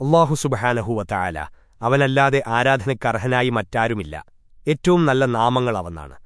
അള്ളാഹു സുബഹാനഹുവ അവനല്ലാതെ ആരാധനക്കർഹനായി മറ്റാരുമില്ല. ഏറ്റവും നല്ല നാമങ്ങൾ അവനാണ്.